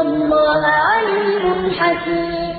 اللَّهَ عَلِيمٌ حَكِيمٌ